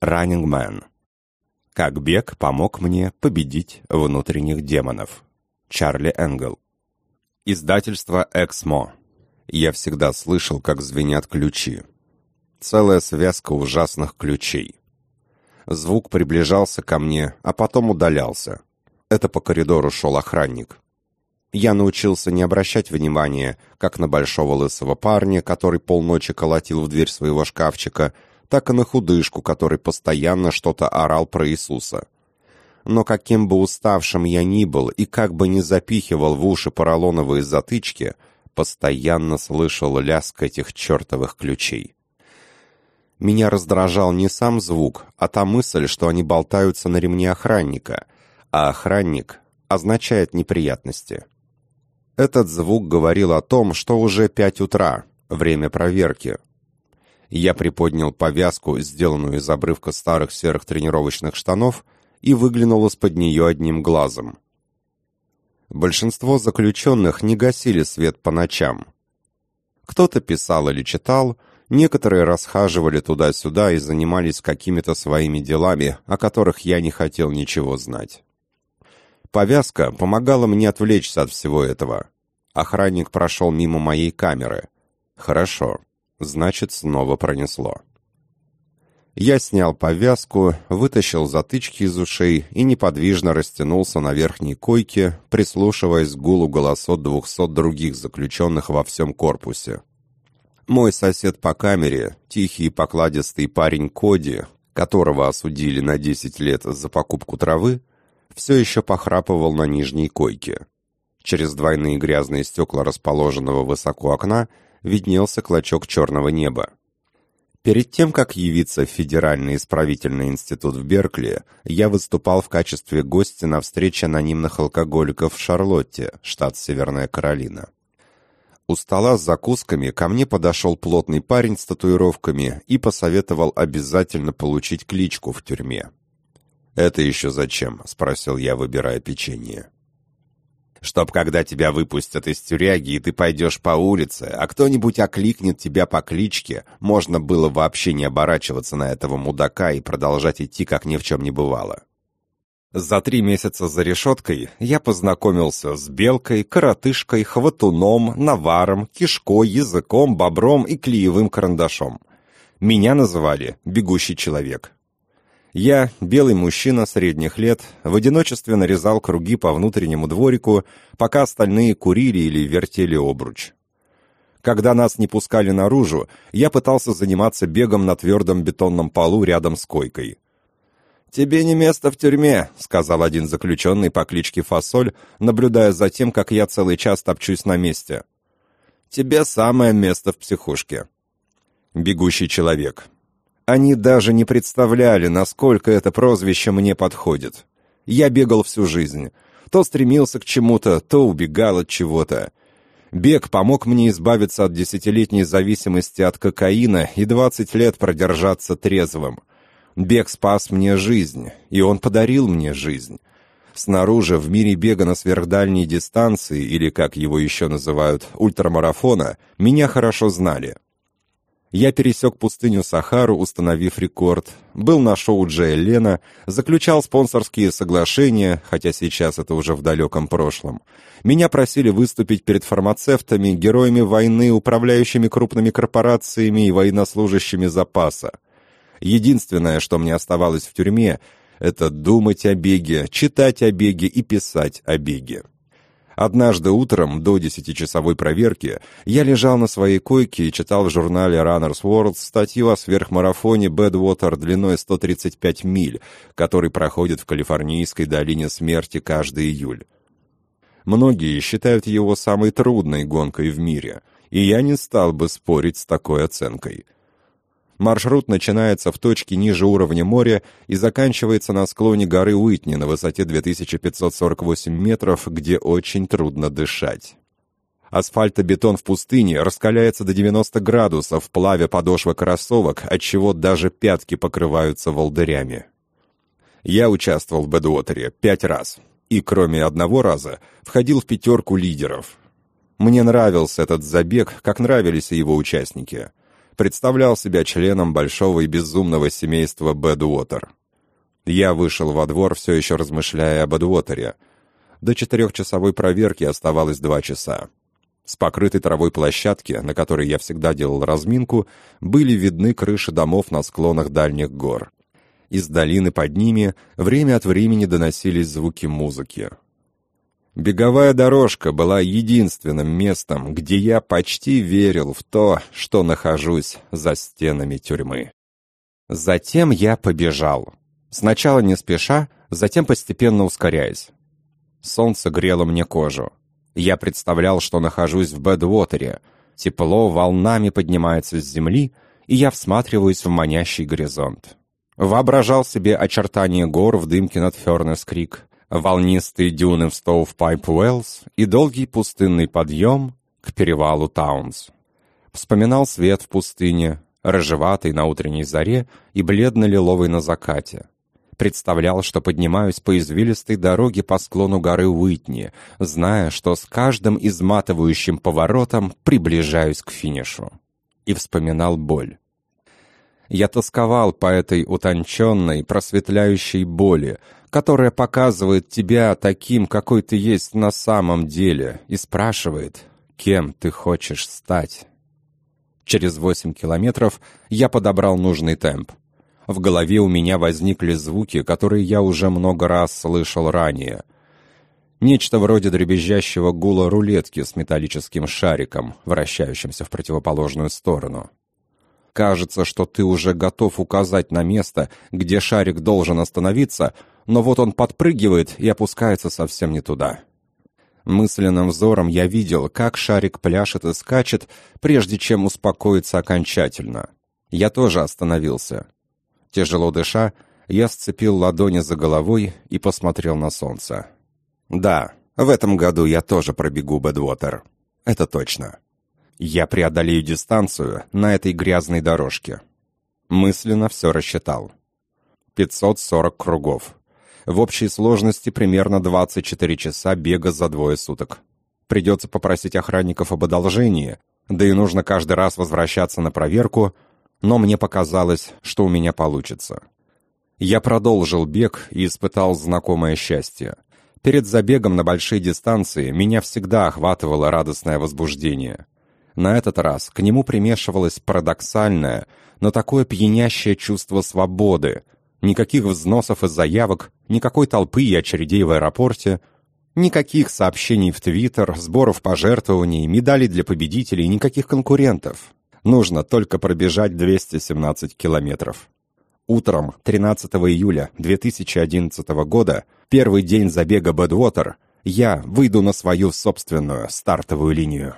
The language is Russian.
Running Man. Как бег помог мне победить внутренних демонов. Чарли Энгел. Издательство «Эксмо». Я всегда слышал, как звенят ключи. Целая связка ужасных ключей. Звук приближался ко мне, а потом удалялся. Это по коридору шел охранник. Я научился не обращать внимания, как на большого лысого парня, который полночи колотил в дверь своего шкафчика, так и на худышку, который постоянно что-то орал про Иисуса. Но каким бы уставшим я ни был и как бы ни запихивал в уши поролоновые затычки, постоянно слышал лязг этих чертовых ключей. Меня раздражал не сам звук, а та мысль, что они болтаются на ремне охранника, а охранник означает неприятности. Этот звук говорил о том, что уже пять утра, время проверки, я приподнял повязку, сделанную из обрывка старых серых тренировочных штанов, и выглянул из-под нее одним глазом. Большинство заключенных не гасили свет по ночам. Кто-то писал или читал, некоторые расхаживали туда-сюда и занимались какими-то своими делами, о которых я не хотел ничего знать. Повязка помогала мне отвлечься от всего этого. Охранник прошел мимо моей камеры. Хорошо. Значит, снова пронесло. Я снял повязку, вытащил затычки из ушей и неподвижно растянулся на верхней койке, прислушиваясь к гулу голосов двухсот других заключенных во всем корпусе. Мой сосед по камере, тихий и покладистый парень Коди, которого осудили на 10 лет за покупку травы, все еще похрапывал на нижней койке. Через двойные грязные стекла расположенного высоко окна виднелся клочок черного неба. Перед тем, как явиться в Федеральный исправительный институт в Беркли, я выступал в качестве гостя на встрече анонимных алкоголиков в Шарлотте, штат Северная Каролина. У стола с закусками ко мне подошел плотный парень с татуировками и посоветовал обязательно получить кличку в тюрьме. «Это еще зачем?» — спросил я, выбирая печенье чтоб когда тебя выпустят из тюряги, и ты пойдешь по улице, а кто-нибудь окликнет тебя по кличке, можно было вообще не оборачиваться на этого мудака и продолжать идти, как ни в чем не бывало. За три месяца за решеткой я познакомился с белкой, коротышкой, хватуном, наваром, кишкой, языком, бобром и клеевым карандашом. Меня называли «бегущий человек». Я, белый мужчина средних лет, в одиночестве нарезал круги по внутреннему дворику, пока остальные курили или вертели обруч. Когда нас не пускали наружу, я пытался заниматься бегом на твердом бетонном полу рядом с койкой. «Тебе не место в тюрьме», — сказал один заключенный по кличке Фасоль, наблюдая за тем, как я целый час топчусь на месте. «Тебе самое место в психушке». «Бегущий человек», они даже не представляли, насколько это прозвище мне подходит. Я бегал всю жизнь. То стремился к чему-то, то убегал от чего-то. Бег помог мне избавиться от десятилетней зависимости от кокаина и двадцать лет продержаться трезвым. Бег спас мне жизнь, и он подарил мне жизнь. Снаружи, в мире бега на сверхдальней дистанции, или, как его еще называют, ультрамарафона, меня хорошо знали — я пересек пустыню Сахару, установив рекорд, был на шоу Джея Лена, заключал спонсорские соглашения, хотя сейчас это уже в далеком прошлом. Меня просили выступить перед фармацевтами, героями войны, управляющими крупными корпорациями и военнослужащими запаса. Единственное, что мне оставалось в тюрьме, это думать о беге, читать о беге и писать о беге. Однажды утром, до десятичасовой проверки, я лежал на своей койке и читал в журнале Runner's World статью о сверхмарафоне Бэдвотер длиной 135 миль, который проходит в Калифорнийской долине смерти каждый июль. Многие считают его самой трудной гонкой в мире, и я не стал бы спорить с такой оценкой – Маршрут начинается в точке ниже уровня моря и заканчивается на склоне горы Уитни на высоте 2548 метров, где очень трудно дышать. Асфальтобетон в пустыне раскаляется до 90 градусов, плавя подошвы кроссовок, отчего даже пятки покрываются волдырями. Я участвовал в Бэдуотере пять раз, и кроме одного раза входил в пятерку лидеров. Мне нравился этот забег, как нравились и его участники. Представлял себя членом большого и безумного семейства Бэдуотер. Я вышел во двор, все еще размышляя об Бэдуотере. До четырехчасовой проверки оставалось два часа. С покрытой травой площадки, на которой я всегда делал разминку, были видны крыши домов на склонах дальних гор. Из долины под ними время от времени доносились звуки музыки. Беговая дорожка была единственным местом, где я почти верил в то, что нахожусь за стенами тюрьмы. Затем я побежал. Сначала не спеша, затем постепенно ускоряясь. Солнце грело мне кожу. Я представлял, что нахожусь в Бэдвотере. Тепло волнами поднимается с земли, и я всматриваюсь в манящий горизонт. Воображал себе очертания гор в дымке над Фернес-Крик, волнистые дюны в Стоув-Пайп-Уэллс и долгий пустынный подъем к перевалу Таунс. Вспоминал свет в пустыне, рыжеватый на утренней заре и бледно-лиловый на закате. Представлял, что поднимаюсь по извилистой дороге по склону горы Уитни, зная, что с каждым изматывающим поворотом приближаюсь к финишу. И вспоминал боль. Я тосковал по этой утонченной, просветляющей боли, которая показывает тебя таким, какой ты есть на самом деле, и спрашивает, кем ты хочешь стать. Через восемь километров я подобрал нужный темп. В голове у меня возникли звуки, которые я уже много раз слышал ранее. Нечто вроде дребезжащего гула рулетки с металлическим шариком, вращающимся в противоположную сторону. Кажется, что ты уже готов указать на место, где шарик должен остановиться, но вот он подпрыгивает и опускается совсем не туда. Мысленным взором я видел, как шарик пляшет и скачет, прежде чем успокоиться окончательно. Я тоже остановился. Тяжело дыша, я сцепил ладони за головой и посмотрел на солнце. Да, в этом году я тоже пробегу Бэдвотер. Это точно. Я преодолею дистанцию на этой грязной дорожке. Мысленно все рассчитал. 540 кругов. В общей сложности примерно 24 часа бега за двое суток. Придется попросить охранников об одолжении, да и нужно каждый раз возвращаться на проверку, но мне показалось, что у меня получится. Я продолжил бег и испытал знакомое счастье. Перед забегом на большие дистанции меня всегда охватывало радостное возбуждение. На этот раз к нему примешивалось парадоксальное, но такое пьянящее чувство свободы — Никаких взносов и заявок, никакой толпы и очередей в аэропорте, никаких сообщений в Твиттер, сборов пожертвований, медалей для победителей, никаких конкурентов. Нужно только пробежать 217 километров. Утром 13 июля 2011 года, первый день забега Бэдвотер, я выйду на свою собственную стартовую линию.